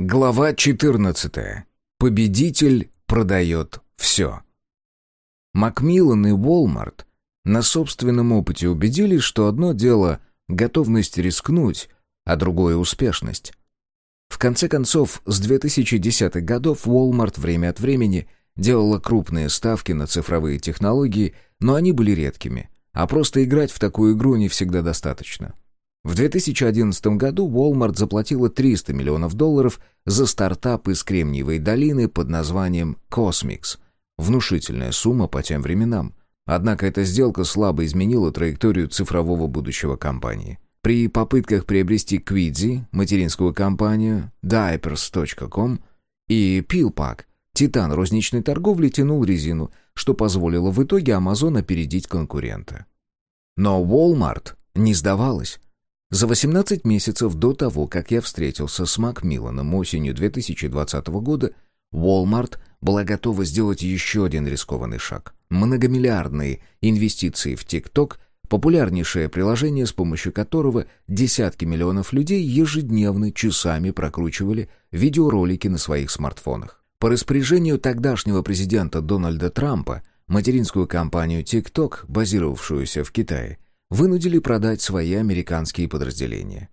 Глава 14. Победитель продает все. Макмиллан и Walmart на собственном опыте убедились, что одно дело — готовность рискнуть, а другое — успешность. В конце концов, с 2010-х годов Walmart время от времени делала крупные ставки на цифровые технологии, но они были редкими, а просто играть в такую игру не всегда достаточно. В 2011 году Walmart заплатила 300 миллионов долларов за стартап из Кремниевой долины под названием Cosmix. Внушительная сумма по тем временам. Однако эта сделка слабо изменила траекторию цифрового будущего компании. При попытках приобрести Quidzy, материнскую компанию, Diapers.com и PillPack, Титан розничной торговли тянул резину, что позволило в итоге Amazon опередить конкурента. Но Walmart не сдавалась. За 18 месяцев до того, как я встретился с Макмилланом осенью 2020 года, Walmart была готова сделать еще один рискованный шаг. Многомиллиардные инвестиции в TikTok, популярнейшее приложение, с помощью которого десятки миллионов людей ежедневно часами прокручивали видеоролики на своих смартфонах. По распоряжению тогдашнего президента Дональда Трампа материнскую компанию TikTok, базировавшуюся в Китае, вынудили продать свои американские подразделения.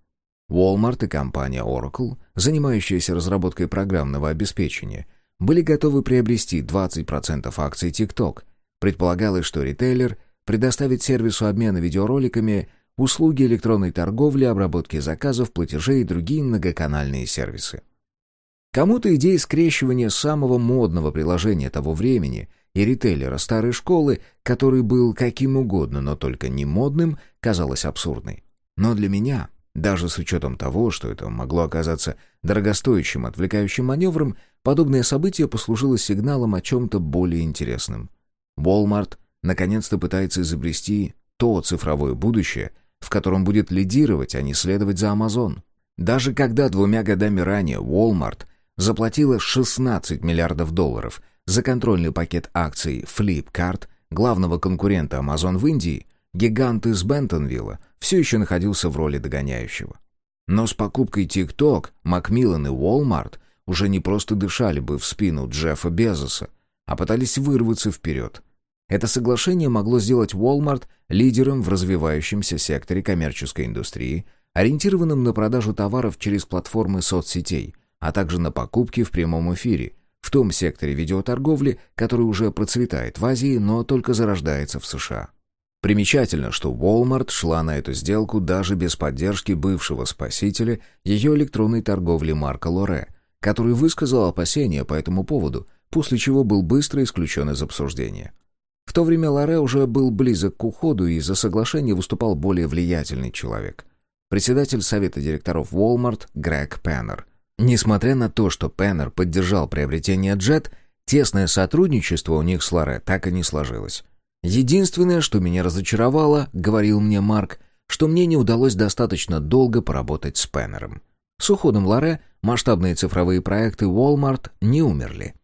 Walmart и компания Oracle, занимающаяся разработкой программного обеспечения, были готовы приобрести 20% акций TikTok. Предполагалось, что ритейлер предоставит сервису обмена видеороликами услуги электронной торговли, обработки заказов, платежей и другие многоканальные сервисы. Кому-то идея скрещивания самого модного приложения того времени – и ритейлера старой школы, который был каким угодно, но только не модным, казалась абсурдной. Но для меня, даже с учетом того, что это могло оказаться дорогостоящим отвлекающим маневром, подобное событие послужило сигналом о чем-то более интересном. Walmart наконец-то пытается изобрести то цифровое будущее, в котором будет лидировать, а не следовать за Amazon. Даже когда двумя годами ранее Walmart заплатила 16 миллиардов долларов за контрольный пакет акций Flipkart, главного конкурента Amazon в Индии, гигант из Бентонвилла все еще находился в роли догоняющего. Но с покупкой TikTok, Macmillan и Walmart уже не просто дышали бы в спину Джеффа Безоса, а пытались вырваться вперед. Это соглашение могло сделать Walmart лидером в развивающемся секторе коммерческой индустрии, ориентированном на продажу товаров через платформы соцсетей, а также на покупки в прямом эфире, в том секторе видеоторговли, который уже процветает в Азии, но только зарождается в США. Примечательно, что Walmart шла на эту сделку даже без поддержки бывшего спасителя ее электронной торговли Марка Лоре, который высказал опасения по этому поводу, после чего был быстро исключен из обсуждения. В то время Лоре уже был близок к уходу и из-за соглашения выступал более влиятельный человек. Председатель совета директоров Walmart Грег Пеннер, Несмотря на то, что Пеннер поддержал приобретение Джет, тесное сотрудничество у них с Лоре так и не сложилось. «Единственное, что меня разочаровало, — говорил мне Марк, — что мне не удалось достаточно долго поработать с Пеннером. С уходом Лоре масштабные цифровые проекты Walmart не умерли.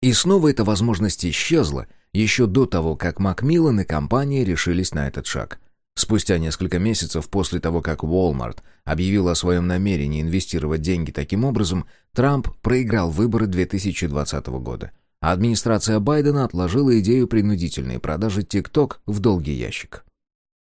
И снова эта возможность исчезла еще до того, как Макмиллан и компания решились на этот шаг — Спустя несколько месяцев после того, как Walmart объявил о своем намерении инвестировать деньги таким образом, Трамп проиграл выборы 2020 года. А администрация Байдена отложила идею принудительной продажи TikTok в долгий ящик.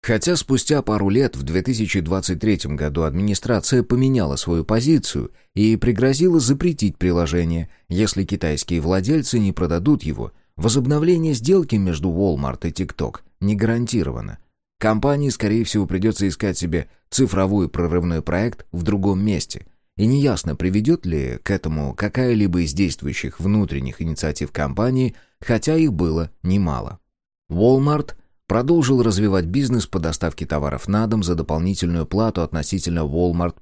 Хотя спустя пару лет, в 2023 году, администрация поменяла свою позицию и пригрозила запретить приложение, если китайские владельцы не продадут его, возобновление сделки между Walmart и TikTok не гарантировано, Компании, скорее всего, придется искать себе цифровой прорывной проект в другом месте. И неясно, приведет ли к этому какая-либо из действующих внутренних инициатив компании, хотя их было немало. Walmart продолжил развивать бизнес по доставке товаров на дом за дополнительную плату относительно Walmart+.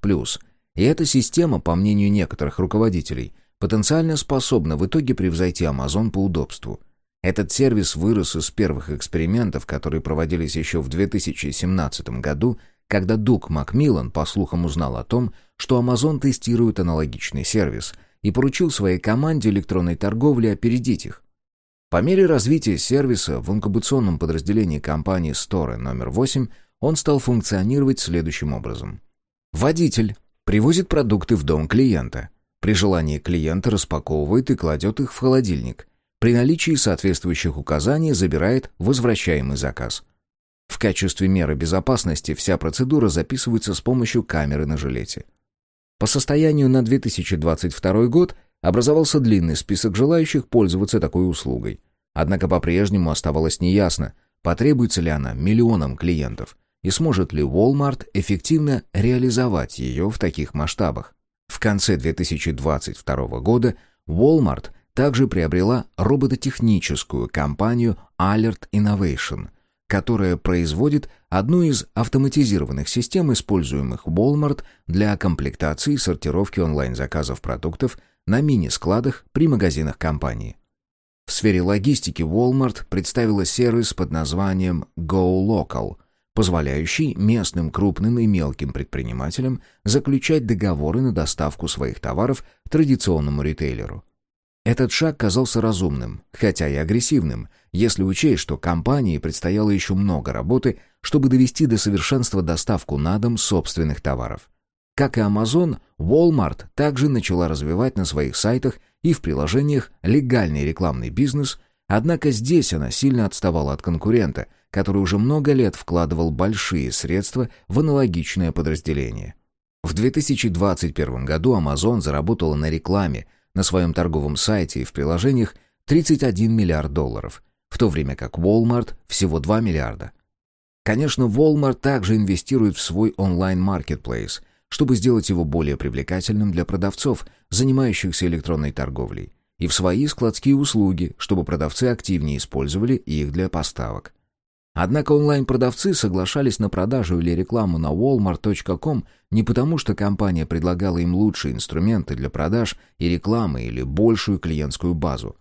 И эта система, по мнению некоторых руководителей, потенциально способна в итоге превзойти Amazon по удобству – этот сервис вырос из первых экспериментов, которые проводились еще в 2017 году, когда Дук Макмиллан, по слухам, узнал о том, что Amazon тестирует аналогичный сервис и поручил своей команде электронной торговли опередить их. По мере развития сервиса в инкубационном подразделении компании Store номер 8 он стал функционировать следующим образом. Водитель привозит продукты в дом клиента. При желании клиент распаковывает и кладет их в холодильник. При наличии соответствующих указаний забирает возвращаемый заказ. В качестве меры безопасности вся процедура записывается с помощью камеры на жилете. По состоянию на 2022 год образовался длинный список желающих пользоваться такой услугой. Однако по-прежнему оставалось неясно, потребуется ли она миллионам клиентов и сможет ли Walmart эффективно реализовать ее в таких масштабах. В конце 2022 года Walmart также приобрела робототехническую компанию Alert Innovation, которая производит одну из автоматизированных систем, используемых Walmart для комплектации и сортировки онлайн-заказов продуктов на мини-складах при магазинах компании. В сфере логистики Walmart представила сервис под названием Go Local – позволяющий местным крупным и мелким предпринимателям заключать договоры на доставку своих товаров традиционному ритейлеру. Этот шаг казался разумным, хотя и агрессивным, если учесть, что компании предстояло еще много работы, чтобы довести до совершенства доставку на дом собственных товаров. Как и Amazon, Walmart также начала развивать на своих сайтах и в приложениях легальный рекламный бизнес, однако здесь она сильно отставала от конкурента – который уже много лет вкладывал большие средства в аналогичное подразделение. В 2021 году Amazon заработала на рекламе на своем торговом сайте и в приложениях 31 миллиард долларов, в то время как Walmart всего 2 миллиарда. Конечно, Walmart также инвестирует в свой онлайн-маркетплейс, чтобы сделать его более привлекательным для продавцов, занимающихся электронной торговлей, и в свои складские услуги, чтобы продавцы активнее использовали их для поставок. Однако онлайн-продавцы соглашались на продажу или рекламу на walmart.com не потому, что компания предлагала им лучшие инструменты для продаж и рекламы или большую клиентскую базу.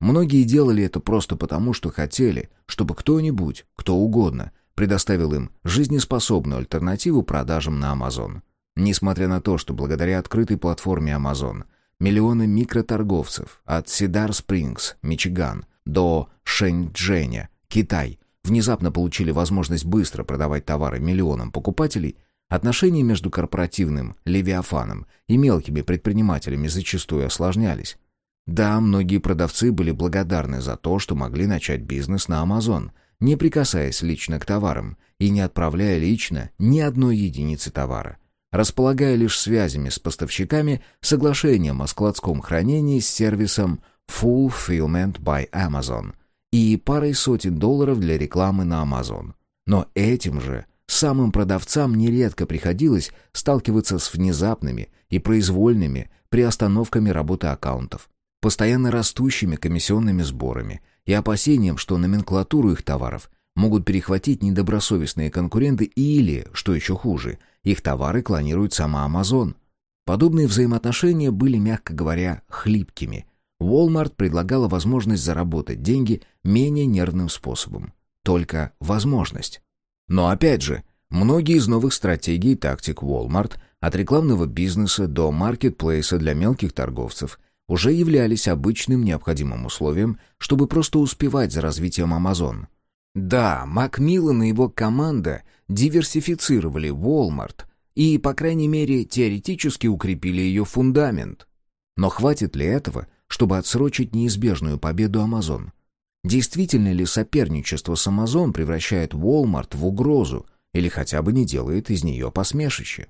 Многие делали это просто потому, что хотели, чтобы кто-нибудь, кто угодно, предоставил им жизнеспособную альтернативу продажам на Amazon. Несмотря на то, что благодаря открытой платформе Amazon миллионы микроторговцев от Сидар Спрингс, Мичиган, до Шэньчжэня, Китай – внезапно получили возможность быстро продавать товары миллионам покупателей, отношения между корпоративным «Левиафаном» и мелкими предпринимателями зачастую осложнялись. Да, многие продавцы были благодарны за то, что могли начать бизнес на Amazon, не прикасаясь лично к товарам и не отправляя лично ни одной единицы товара, располагая лишь связями с поставщиками, соглашением о складском хранении с сервисом Fulfillment by Amazon – и парой сотен долларов для рекламы на Amazon. Но этим же самым продавцам нередко приходилось сталкиваться с внезапными и произвольными приостановками работы аккаунтов, постоянно растущими комиссионными сборами и опасением, что номенклатуру их товаров могут перехватить недобросовестные конкуренты или, что еще хуже, их товары клонирует сама Amazon. Подобные взаимоотношения были, мягко говоря, хлипкими – Walmart предлагала возможность заработать деньги менее нервным способом. Только возможность. Но опять же, многие из новых стратегий и тактик Walmart, от рекламного бизнеса до маркетплейса для мелких торговцев, уже являлись обычным необходимым условием, чтобы просто успевать за развитием Amazon. Да, Макмиллан и его команда диверсифицировали Walmart и, по крайней мере, теоретически укрепили ее фундамент. Но хватит ли этого, чтобы отсрочить неизбежную победу Amazon. Действительно ли соперничество с Amazon превращает Walmart в угрозу или хотя бы не делает из нее посмешище?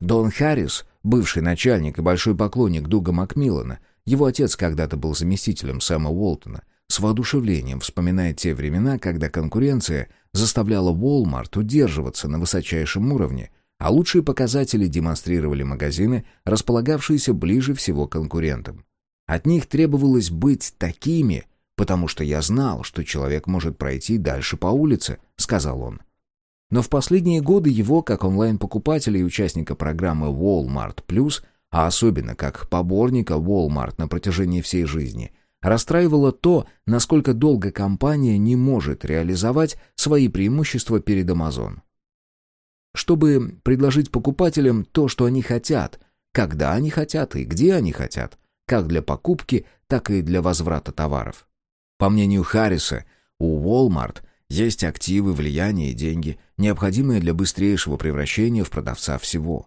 Дон Харрис, бывший начальник и большой поклонник Дуга Макмиллана, его отец когда-то был заместителем Сэма Уолтона, с воодушевлением вспоминает те времена, когда конкуренция заставляла Walmart удерживаться на высочайшем уровне, а лучшие показатели демонстрировали магазины, располагавшиеся ближе всего к конкурентам. От них требовалось быть такими, потому что я знал, что человек может пройти дальше по улице, сказал он. Но в последние годы его, как онлайн-покупателя и участника программы Walmart Plus, а особенно как поборника Walmart на протяжении всей жизни, расстраивало то, насколько долго компания не может реализовать свои преимущества перед Amazon. Чтобы предложить покупателям то, что они хотят, когда они хотят и где они хотят, как для покупки, так и для возврата товаров. По мнению Харриса, у Walmart есть активы, влияние и деньги, необходимые для быстрейшего превращения в продавца всего.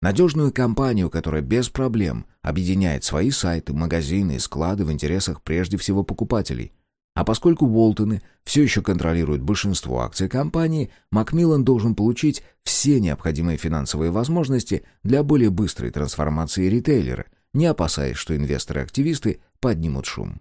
Надежную компанию, которая без проблем объединяет свои сайты, магазины и склады в интересах прежде всего покупателей. А поскольку Уолтоны все еще контролируют большинство акций компании, Макмиллан должен получить все необходимые финансовые возможности для более быстрой трансформации ритейлера, не опасаясь, что инвесторы-активисты поднимут шум.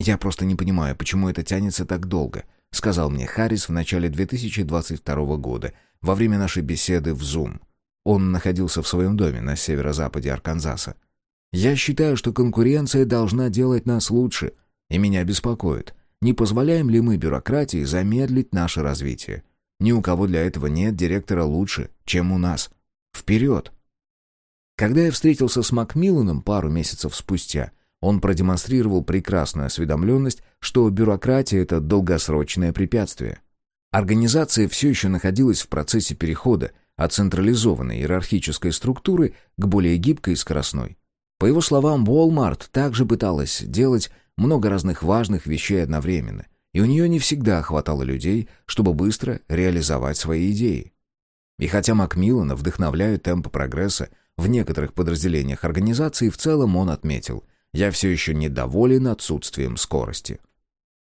«Я просто не понимаю, почему это тянется так долго», сказал мне Харрис в начале 2022 года, во время нашей беседы в Zoom. Он находился в своем доме на северо-западе Арканзаса. «Я считаю, что конкуренция должна делать нас лучше, и меня беспокоит, не позволяем ли мы бюрократии замедлить наше развитие. Ни у кого для этого нет директора лучше, чем у нас. Вперед!» Когда я встретился с Макмилланом пару месяцев спустя, он продемонстрировал прекрасную осведомленность, что бюрократия — это долгосрочное препятствие. Организация все еще находилась в процессе перехода от централизованной иерархической структуры к более гибкой и скоростной. По его словам, Walmart также пыталась делать много разных важных вещей одновременно, и у нее не всегда хватало людей, чтобы быстро реализовать свои идеи. И хотя Макмиллана вдохновляют темпы прогресса в некоторых подразделениях организации, в целом он отметил, я все еще недоволен отсутствием скорости.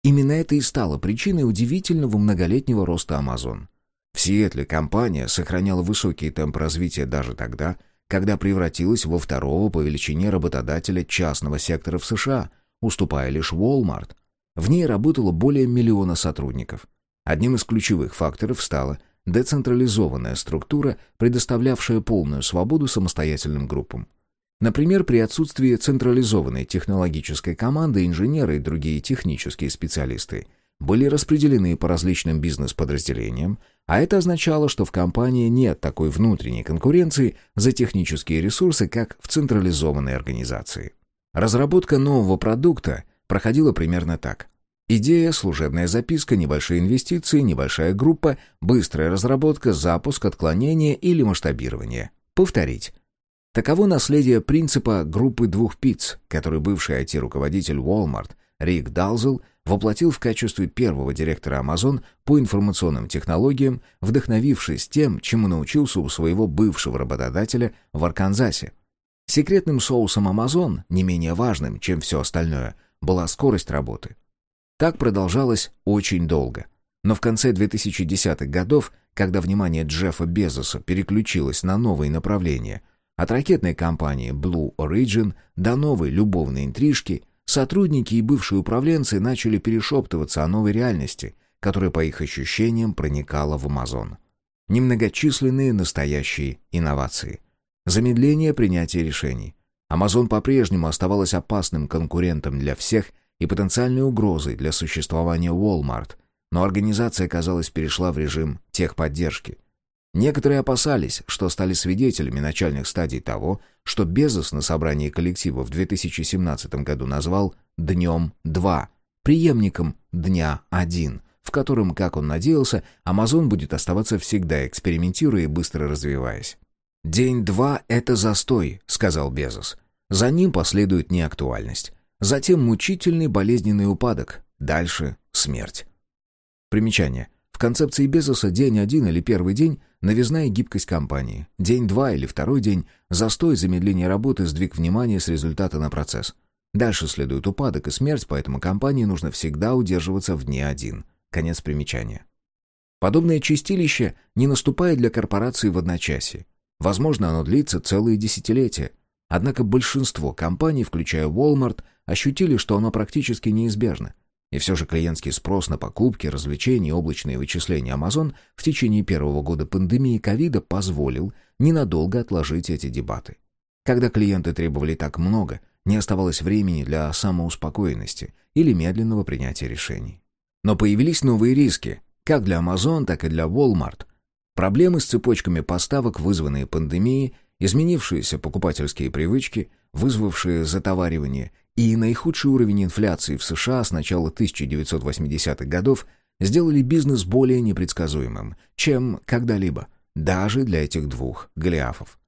Именно это и стало причиной удивительного многолетнего роста Amazon. В Сиэтле компания сохраняла высокий темп развития даже тогда, когда превратилась во второго по величине работодателя частного сектора в США, уступая лишь Walmart. В ней работало более миллиона сотрудников. Одним из ключевых факторов стала децентрализованная структура, предоставлявшая полную свободу самостоятельным группам. Например, при отсутствии централизованной технологической команды инженеры и другие технические специалисты были распределены по различным бизнес-подразделениям, а это означало, что в компании нет такой внутренней конкуренции за технические ресурсы, как в централизованной организации. Разработка нового продукта проходила примерно так. Идея, служебная записка, небольшие инвестиции, небольшая группа, быстрая разработка, запуск, отклонение или масштабирование. Повторить. Таково наследие принципа группы двух пиц, который бывший IT-руководитель Walmart Рик Далзел воплотил в качестве первого директора Amazon по информационным технологиям, вдохновившись тем, чему научился у своего бывшего работодателя в Арканзасе. Секретным соусом Amazon, не менее важным, чем все остальное, была скорость работы. Так продолжалось очень долго. Но в конце 2010-х годов, когда внимание Джеффа Безоса переключилось на новые направления – от ракетной компании Blue Origin до новой любовной интрижки сотрудники и бывшие управленцы начали перешептываться о новой реальности, которая, по их ощущениям, проникала в Амазон. Немногочисленные настоящие инновации. Замедление принятия решений. Амазон по-прежнему оставалась опасным конкурентом для всех и потенциальной угрозой для существования Walmart, но организация, казалось, перешла в режим техподдержки – Некоторые опасались, что стали свидетелями начальных стадий того, что Безос на собрании коллектива в 2017 году назвал «Днем 2», преемником «Дня 1», в котором, как он надеялся, Amazon будет оставаться всегда экспериментируя и быстро развиваясь. «День 2 — это застой», — сказал Безос. За ним последует неактуальность. Затем мучительный болезненный упадок. Дальше — смерть. Примечание. В концепции Безоса день один или первый день – новизна и гибкость компании. День два или второй день – застой, замедление работы, сдвиг внимания с результата на процесс. Дальше следует упадок и смерть, поэтому компании нужно всегда удерживаться в дне один. Конец примечания. Подобное чистилище не наступает для корпорации в одночасье. Возможно, оно длится целые десятилетия. Однако большинство компаний, включая Walmart, ощутили, что оно практически неизбежно. И все же клиентский спрос на покупки, развлечения и облачные вычисления Amazon в течение первого года пандемии ковида позволил ненадолго отложить эти дебаты. Когда клиенты требовали так много, не оставалось времени для самоуспокоенности или медленного принятия решений. Но появились новые риски, как для Amazon, так и для Walmart. Проблемы с цепочками поставок, вызванные пандемией, изменившиеся покупательские привычки, вызвавшие затоваривание и наихудший уровень инфляции в США с начала 1980-х годов сделали бизнес более непредсказуемым, чем когда-либо, даже для этих двух голиафов.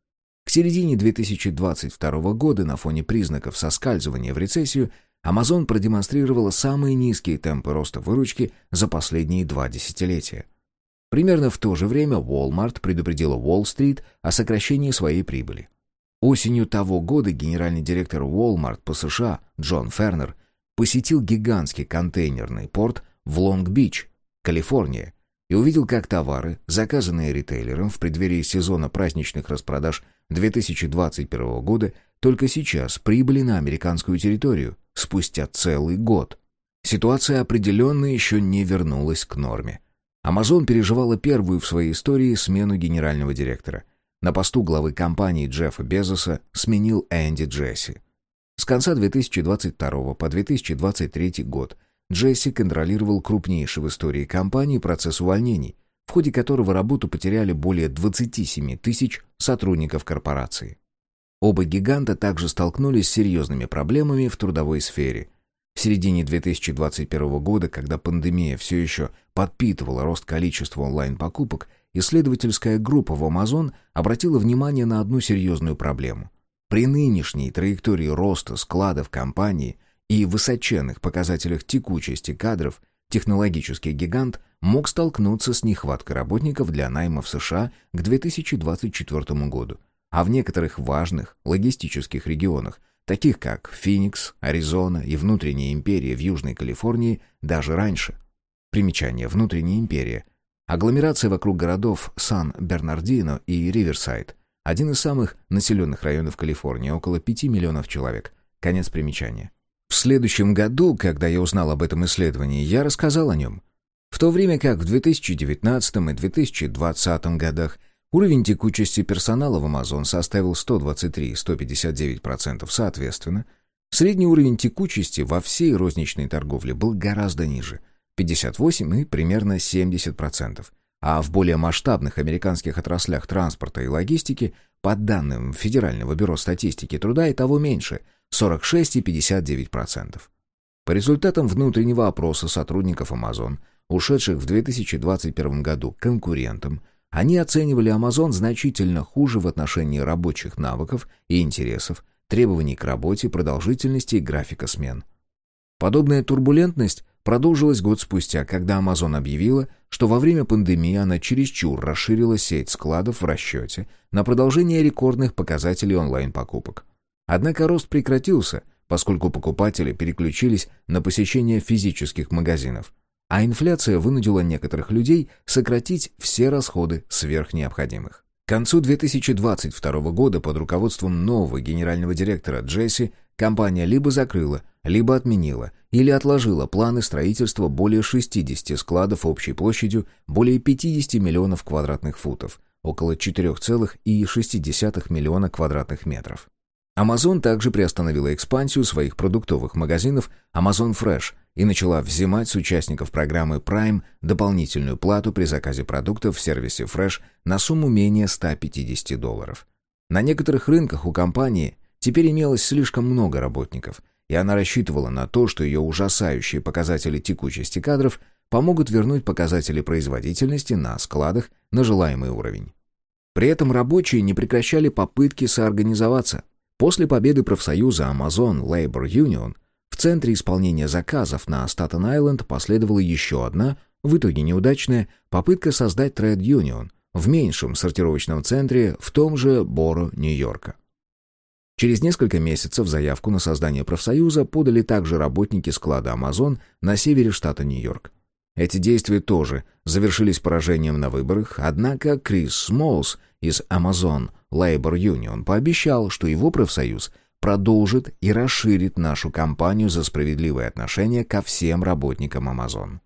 К середине 2022 года на фоне признаков соскальзывания в рецессию Amazon продемонстрировала самые низкие темпы роста выручки за последние два десятилетия. Примерно в то же время Walmart предупредила Уолл-стрит о сокращении своей прибыли. Осенью того года генеральный директор Walmart по США Джон Фернер посетил гигантский контейнерный порт в Лонг-Бич, Калифорния, и увидел, как товары, заказанные ритейлером в преддверии сезона праздничных распродаж 2021 года, только сейчас прибыли на американскую территорию, спустя целый год. Ситуация определенно еще не вернулась к норме. Amazon переживала первую в своей истории смену генерального директора. На посту главы компании Джеффа Безоса сменил Энди Джесси. С конца 2022 по 2023 год Джесси контролировал крупнейший в истории компании процесс увольнений, в ходе которого работу потеряли более 27 тысяч сотрудников корпорации. Оба гиганта также столкнулись с серьезными проблемами в трудовой сфере. В середине 2021 года, когда пандемия все еще подпитывала рост количества онлайн-покупок, исследовательская группа в Amazon обратила внимание на одну серьезную проблему. При нынешней траектории роста складов компании и высоченных показателях текучести кадров технологический гигант мог столкнуться с нехваткой работников для найма в США к 2024 году, а в некоторых важных логистических регионах, таких как Феникс, Аризона и внутренняя империя в Южной Калифорнии, даже раньше. Примечание «Внутренняя империя» Агломерация вокруг городов Сан-Бернардино и Риверсайд. Один из самых населенных районов Калифорнии, около 5 миллионов человек. Конец примечания. В следующем году, когда я узнал об этом исследовании, я рассказал о нем. В то время как в 2019 и 2020 годах уровень текучести персонала в Amazon составил 123 и 159% соответственно, средний уровень текучести во всей розничной торговле был гораздо ниже – 58 и примерно 70%. А в более масштабных американских отраслях транспорта и логистики, по данным Федерального бюро статистики труда, и того меньше – 46 и 59%. По результатам внутреннего опроса сотрудников Amazon, ушедших в 2021 году конкурентам, они оценивали Amazon значительно хуже в отношении рабочих навыков и интересов, требований к работе, продолжительности и графика смен. Подобная турбулентность продолжилась год спустя, когда Amazon объявила, что во время пандемии она чересчур расширила сеть складов в расчете на продолжение рекордных показателей онлайн-покупок. Однако рост прекратился, поскольку покупатели переключились на посещение физических магазинов, а инфляция вынудила некоторых людей сократить все расходы сверх необходимых. К концу 2022 года под руководством нового генерального директора Джесси компания либо закрыла, либо отменила или отложила планы строительства более 60 складов общей площадью более 50 миллионов квадратных футов, около 4,6 миллиона квадратных метров. Amazon также приостановила экспансию своих продуктовых магазинов Amazon Fresh и начала взимать с участников программы Prime дополнительную плату при заказе продуктов в сервисе Fresh на сумму менее 150 долларов. На некоторых рынках у компании Теперь имелось слишком много работников, и она рассчитывала на то, что ее ужасающие показатели текучести кадров помогут вернуть показатели производительности на складах на желаемый уровень. При этом рабочие не прекращали попытки соорганизоваться. После победы профсоюза Amazon Labor Union в центре исполнения заказов на Статен-Айленд последовала еще одна, в итоге неудачная, попытка создать Trade Union в меньшем сортировочном центре в том же Боро, Нью-Йорка. Через несколько месяцев заявку на создание профсоюза подали также работники склада Amazon на севере штата Нью-Йорк. Эти действия тоже завершились поражением на выборах, однако Крис Смолс из Amazon Labor Union пообещал, что его профсоюз продолжит и расширит нашу кампанию за справедливое отношение ко всем работникам Amazon.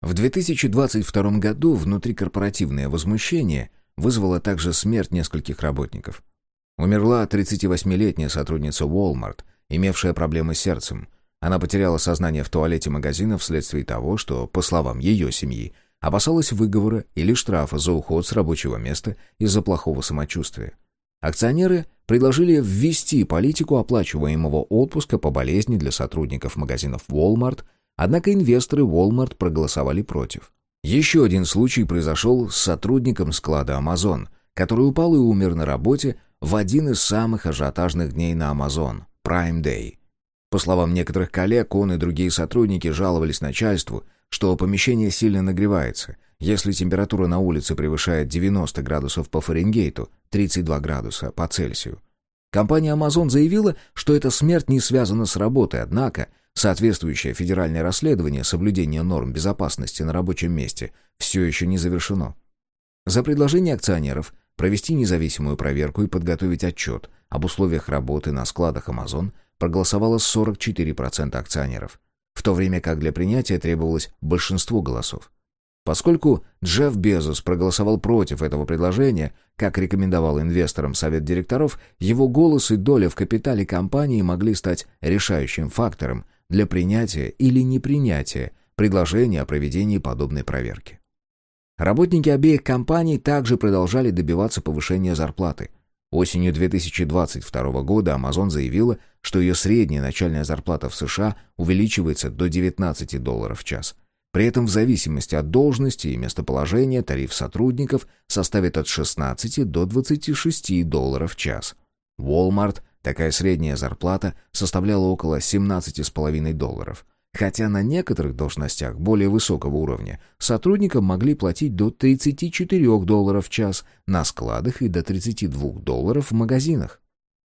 В 2022 году внутрикорпоративное возмущение вызвало также смерть нескольких работников – Умерла 38-летняя сотрудница Walmart, имевшая проблемы с сердцем. Она потеряла сознание в туалете магазина вследствие того, что, по словам ее семьи, опасалась выговора или штрафа за уход с рабочего места из-за плохого самочувствия. Акционеры предложили ввести политику оплачиваемого отпуска по болезни для сотрудников магазинов Walmart, однако инвесторы Walmart проголосовали против. Еще один случай произошел с сотрудником склада Amazon, который упал и умер на работе в один из самых ажиотажных дней на Amazon – Prime Day. По словам некоторых коллег, он и другие сотрудники жаловались начальству, что помещение сильно нагревается. Если температура на улице превышает 90 градусов по Фаренгейту, 32 градуса по Цельсию. Компания Amazon заявила, что эта смерть не связана с работой, однако соответствующее федеральное расследование соблюдения норм безопасности на рабочем месте все еще не завершено. За предложение акционеров провести независимую проверку и подготовить отчет об условиях работы на складах Amazon проголосовало 44% акционеров, в то время как для принятия требовалось большинство голосов. Поскольку Джефф Безос проголосовал против этого предложения, как рекомендовал инвесторам совет директоров, его голос и доля в капитале компании могли стать решающим фактором для принятия или непринятия предложения о проведении подобной проверки. Работники обеих компаний также продолжали добиваться повышения зарплаты. Осенью 2022 года Amazon заявила, что ее средняя начальная зарплата в США увеличивается до 19 долларов в час. При этом в зависимости от должности и местоположения тариф сотрудников составит от 16 до 26 долларов в час. Walmart такая средняя зарплата составляла около 17,5 долларов – хотя на некоторых должностях более высокого уровня сотрудникам могли платить до 34 долларов в час на складах и до 32 долларов в магазинах.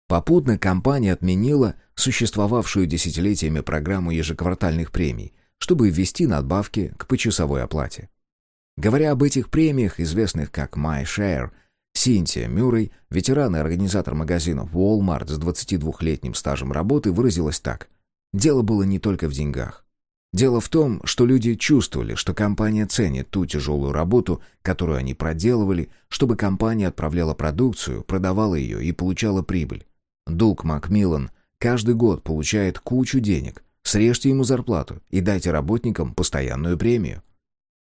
Попутно компания отменила существовавшую десятилетиями программу ежеквартальных премий, чтобы ввести надбавки к почасовой оплате. Говоря об этих премиях, известных как MyShare, Синтия Мюррей, ветеран и организатор магазинов Walmart с 22-летним стажем работы, выразилась так – Дело было не только в деньгах. Дело в том, что люди чувствовали, что компания ценит ту тяжелую работу, которую они проделывали, чтобы компания отправляла продукцию, продавала ее и получала прибыль. Дуг Макмиллан каждый год получает кучу денег. Срежьте ему зарплату и дайте работникам постоянную премию.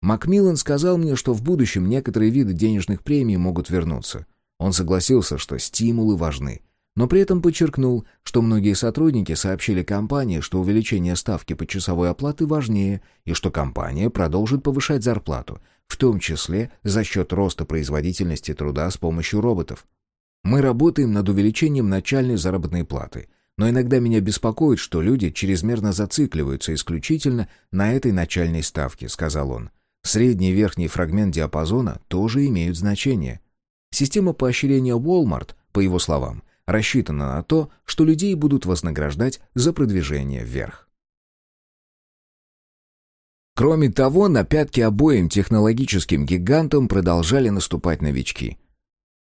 Макмиллан сказал мне, что в будущем некоторые виды денежных премий могут вернуться. Он согласился, что стимулы важны, но при этом подчеркнул, что многие сотрудники сообщили компании, что увеличение ставки почасовой оплаты важнее и что компания продолжит повышать зарплату, в том числе за счет роста производительности труда с помощью роботов. Мы работаем над увеличением начальной заработной платы, но иногда меня беспокоит, что люди чрезмерно зацикливаются исключительно на этой начальной ставке, сказал он. Средний верхний фрагмент диапазона тоже имеют значение. Система поощрения Walmart, по его словам, рассчитана на то, что людей будут вознаграждать за продвижение вверх. Кроме того, на пятки обоим технологическим гигантам продолжали наступать новички.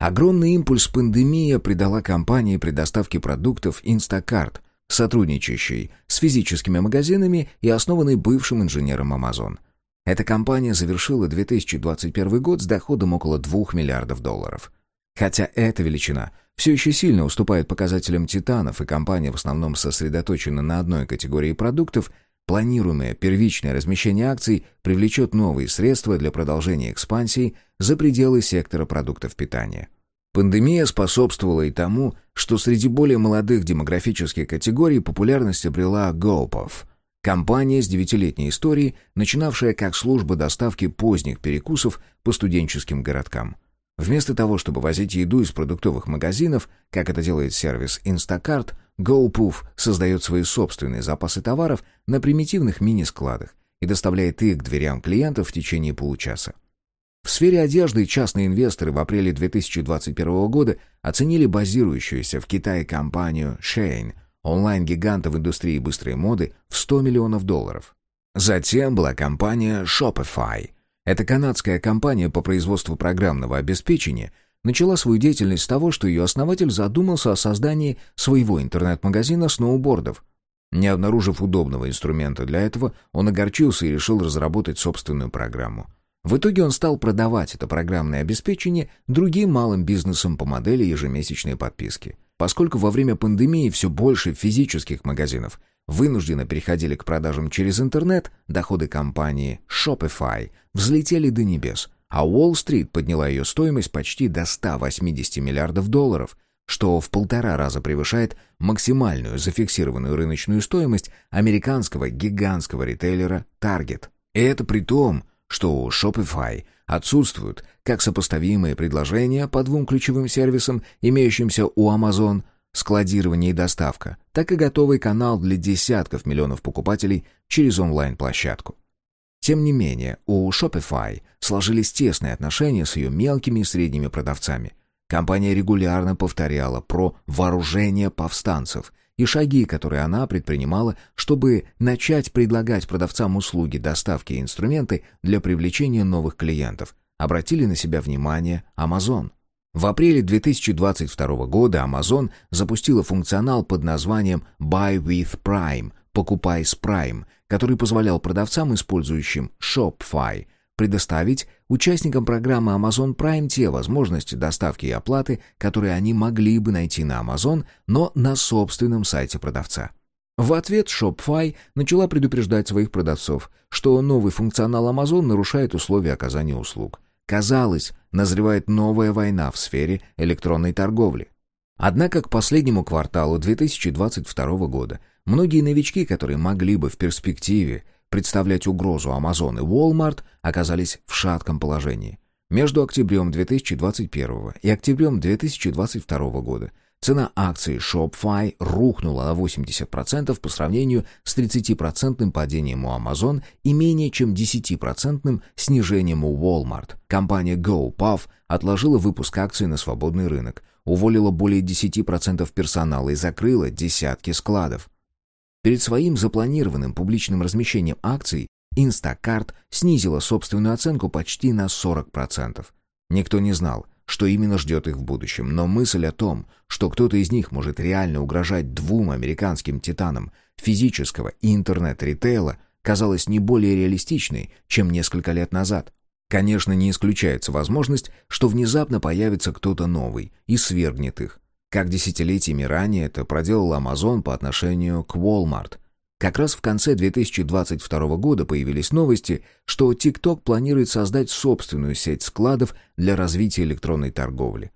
Огромный импульс пандемия придала компании при доставке продуктов Instacart, сотрудничающей с физическими магазинами и основанной бывшим инженером Amazon. Эта компания завершила 2021 год с доходом около 2 миллиардов долларов. Хотя эта величина все еще сильно уступает показателям титанов, и компания в основном сосредоточена на одной категории продуктов, планируемое первичное размещение акций привлечет новые средства для продолжения экспансии за пределы сектора продуктов питания. Пандемия способствовала и тому, что среди более молодых демографических категорий популярность обрела GoPuff – компания с девятилетней историей, начинавшая как служба доставки поздних перекусов по студенческим городкам – Вместо того, чтобы возить еду из продуктовых магазинов, как это делает сервис Instacart, GoPuff создает свои собственные запасы товаров на примитивных мини-складах и доставляет их к дверям клиентов в течение получаса. В сфере одежды частные инвесторы в апреле 2021 года оценили базирующуюся в Китае компанию Shein, онлайн-гиганта в индустрии быстрой моды, в 100 миллионов долларов. Затем была компания Shopify, эта канадская компания по производству программного обеспечения начала свою деятельность с того, что ее основатель задумался о создании своего интернет-магазина сноубордов. Не обнаружив удобного инструмента для этого, он огорчился и решил разработать собственную программу. В итоге он стал продавать это программное обеспечение другим малым бизнесам по модели ежемесячной подписки. Поскольку во время пандемии все больше физических магазинов – вынужденно переходили к продажам через интернет, доходы компании Shopify взлетели до небес, а Уолл-стрит подняла ее стоимость почти до 180 миллиардов долларов, что в полтора раза превышает максимальную зафиксированную рыночную стоимость американского гигантского ритейлера Target. И это при том, что у Shopify отсутствуют как сопоставимые предложения по двум ключевым сервисам, имеющимся у Amazon – складирование и доставка, так и готовый канал для десятков миллионов покупателей через онлайн-площадку. Тем не менее, у Shopify сложились тесные отношения с ее мелкими и средними продавцами. Компания регулярно повторяла про вооружение повстанцев и шаги, которые она предпринимала, чтобы начать предлагать продавцам услуги доставки и инструменты для привлечения новых клиентов. Обратили на себя внимание Amazon. В апреле 2022 года Amazon запустила функционал под названием Buy with Prime – «Покупай с Prime», который позволял продавцам, использующим Shopify, предоставить участникам программы Amazon Prime те возможности доставки и оплаты, которые они могли бы найти на Amazon, но на собственном сайте продавца. В ответ Shopify начала предупреждать своих продавцов, что новый функционал Amazon нарушает условия оказания услуг. Казалось, назревает новая война в сфере электронной торговли. Однако к последнему кварталу 2022 года многие новички, которые могли бы в перспективе представлять угрозу Amazon и Walmart, оказались в шатком положении. Между октябрем 2021 и октябрем 2022 года цена акций Shopify рухнула на 80% по сравнению с 30% падением у Amazon и менее чем 10% снижением у Walmart. Компания GoPuff отложила выпуск акций на свободный рынок – уволила более 10% персонала и закрыла десятки складов. Перед своим запланированным публичным размещением акций Instacart снизила собственную оценку почти на 40%. Никто не знал, что именно ждет их в будущем, но мысль о том, что кто-то из них может реально угрожать двум американским титанам физического и интернет-ритейла, казалась не более реалистичной, чем несколько лет назад. Конечно, не исключается возможность, что внезапно появится кто-то новый и свергнет их. Как десятилетиями ранее это проделал Amazon по отношению к Walmart. Как раз в конце 2022 года появились новости, что TikTok планирует создать собственную сеть складов для развития электронной торговли.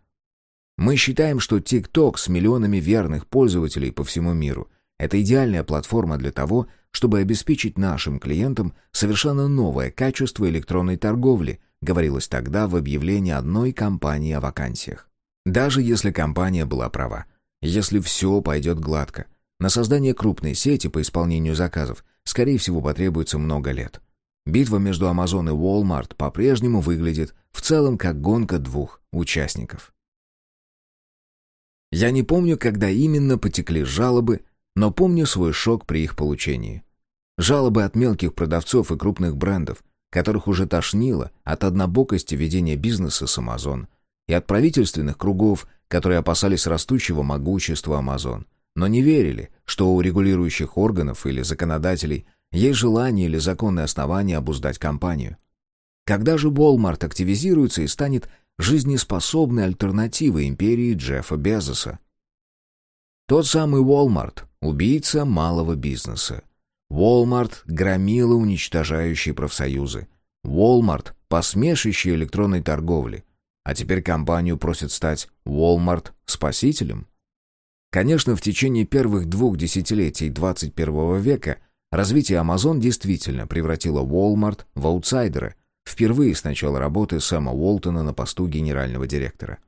Мы считаем, что TikTok с миллионами верных пользователей по всему миру – это идеальная платформа для того, чтобы обеспечить нашим клиентам совершенно новое качество электронной торговли, говорилось тогда в объявлении одной компании о вакансиях. Даже если компания была права, если все пойдет гладко, на создание крупной сети по исполнению заказов, скорее всего, потребуется много лет. Битва между Amazon и Walmart по-прежнему выглядит в целом как гонка двух участников. Я не помню, когда именно потекли жалобы но помню свой шок при их получении. Жалобы от мелких продавцов и крупных брендов, которых уже тошнило от однобокости ведения бизнеса с Amazon, и от правительственных кругов, которые опасались растущего могущества Amazon, но не верили, что у регулирующих органов или законодателей есть желание или законное основание обуздать компанию. Когда же Walmart активизируется и станет жизнеспособной альтернативой империи Джеффа Безоса? Тот самый Walmart, убийца малого бизнеса. Walmart громила уничтожающие профсоюзы. Walmart — посмешище электронной торговли. А теперь компанию просят стать Walmart спасителем? Конечно, в течение первых двух десятилетий 21 века развитие Amazon действительно превратило Walmart в аутсайдера, впервые с начала работы Сэма Уолтона на посту генерального директора.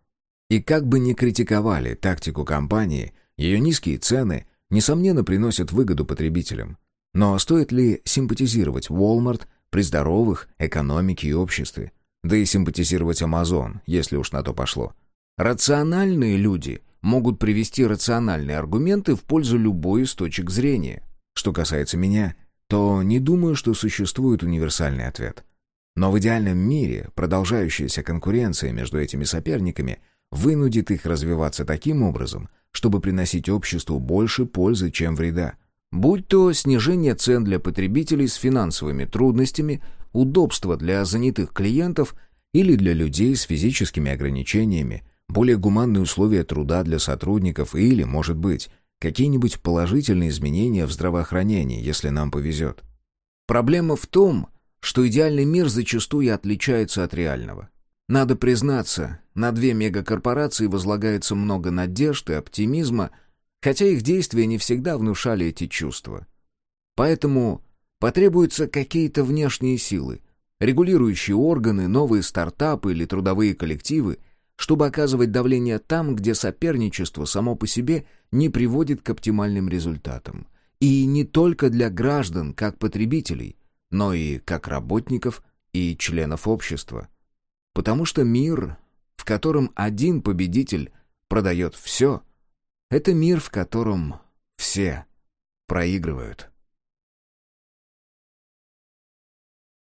И как бы ни критиковали тактику компании, ее низкие цены, несомненно, приносят выгоду потребителям. Но стоит ли симпатизировать Walmart при здоровых экономике и обществе? Да и симпатизировать Amazon, если уж на то пошло. Рациональные люди могут привести рациональные аргументы в пользу любой из точек зрения. Что касается меня, то не думаю, что существует универсальный ответ. Но в идеальном мире продолжающаяся конкуренция между этими соперниками вынудит их развиваться таким образом, чтобы приносить обществу больше пользы, чем вреда. Будь то снижение цен для потребителей с финансовыми трудностями, удобство для занятых клиентов или для людей с физическими ограничениями, более гуманные условия труда для сотрудников или, может быть, какие-нибудь положительные изменения в здравоохранении, если нам повезет. Проблема в том, что идеальный мир зачастую отличается от реального. Надо признаться, на две мегакорпорации возлагается много надежд и оптимизма, хотя их действия не всегда внушали эти чувства. Поэтому потребуются какие-то внешние силы, регулирующие органы, новые стартапы или трудовые коллективы, чтобы оказывать давление там, где соперничество само по себе не приводит к оптимальным результатам. И не только для граждан, как потребителей, но и как работников и членов общества. Потому что мир, в котором один победитель продает все, это мир, в котором все проигрывают.